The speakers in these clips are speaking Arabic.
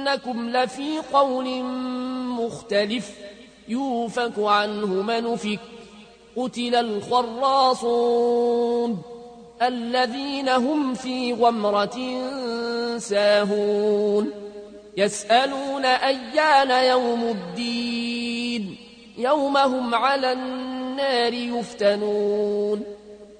إنكم لفي قول مختلف يوفك عنه من فك قتل الخراصون الذين هم في غمرة ساهون يسألون أيان يوم الدين يوم هم على النار يفتنون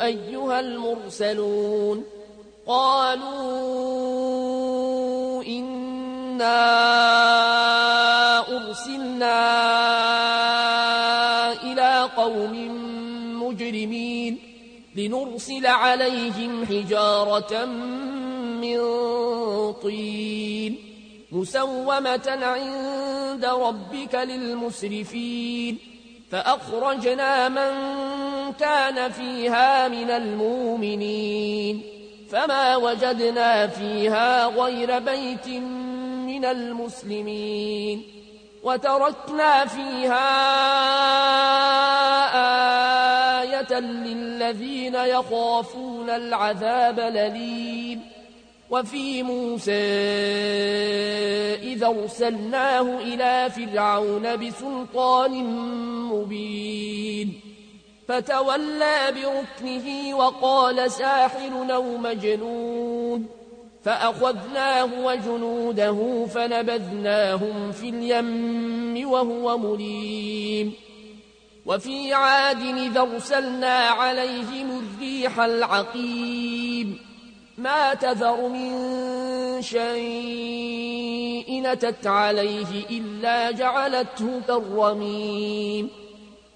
أيها المرسلون قالوا إنا أرسلنا إلى قوم مجرمين لنرسل عليهم حجارة من طين مسومة عند ربك للمسرفين فأخرجنا من كان فيها من المؤمنين فما وجدنا فيها غير بيت من المسلمين وتركنا فيها آية للذين يخافون العذاب لليم وفي موسى إذا أرسلناه إلى فرعون بسلطان مبين فتولى بركنه وقال ساحر أو مجنون فأخذناه وجنوده فنبذناهم في اليم وهو مليم وفي عاد إذا أرسلنا عليهم الريح العقيم ما تذر من شيء نتت عليه إلا جعلته كالرميم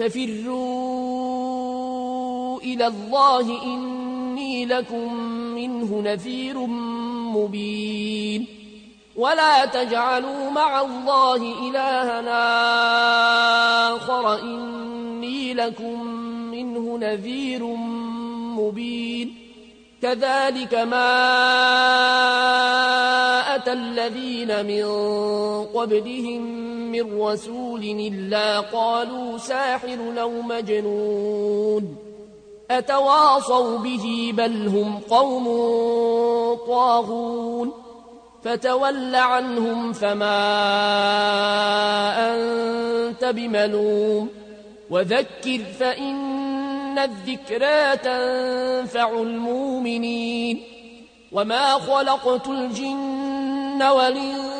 ففروا إلى الله إني لكم منه نذير مبين. ولا تجعلوا مع الله إلهنا آخر إني لكم منه نذير مبين. كذلك ما أتى الذين من قبلهم من رسول إلا قالوا ساحر أو مجنون. أتواصوا به بل هم قوم طاغون. فتول عنهم فما أنت بملوم. وذكر فإن الذكرى تنفع المؤمنين. وما خلقت الجن والإنس